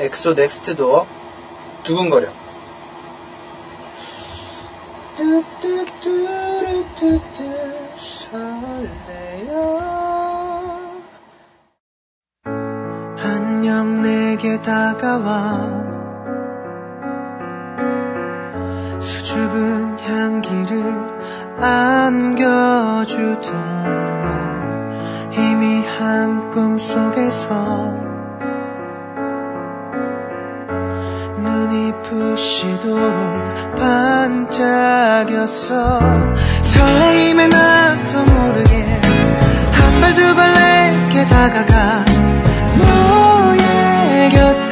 엑소 넥스트 도어 두근거려. 뚜뚜뚜루뚜뚜 설레요 안녕 내게 다가와. 수줍은 향기를 안겨주던 너 희미한 꿈속에서 시도록 반짝였어 설레임에 나도 모르게 한 발 두 발 내게 다가가 너의 곁에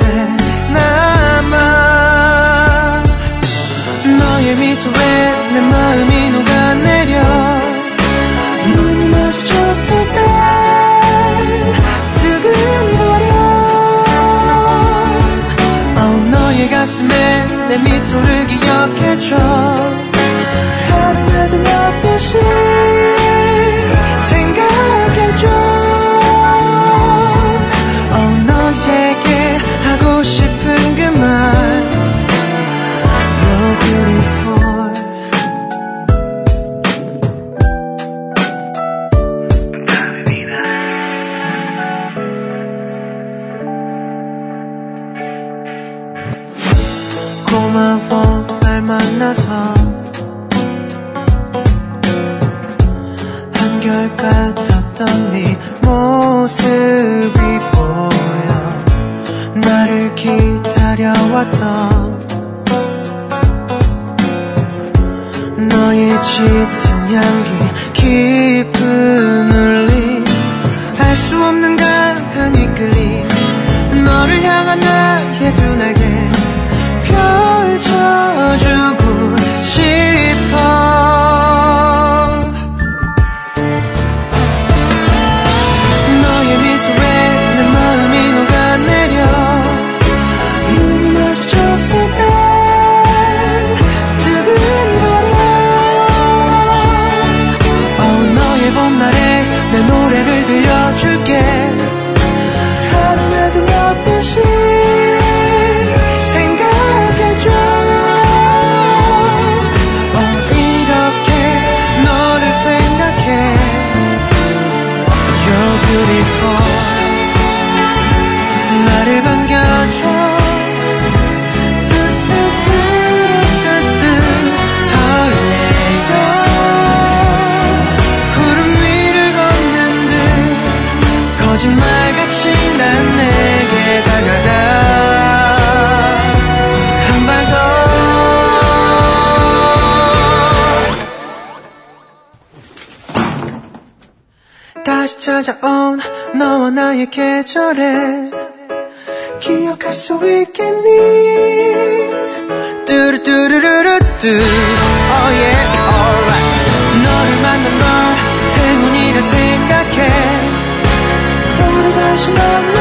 남아. 너의 미소에 내 마음이 내 미소를 기억해줘. 하루에도 몇 번씩 만나서 한결같았던 네 모습이 보여 나를 기다려왔던 너의 짙은 향기 깊 번씩 생각해줘. oh, 이렇게 너를 생각해. You're 나를 반겨줘 다시 찾아온 너와 나의 계절에 기억할 수 있겠니? 뚜루뚜루루루뚜. Oh yeah alright. 너를 만난 걸 행운이라 생각해. 우리 다시 만나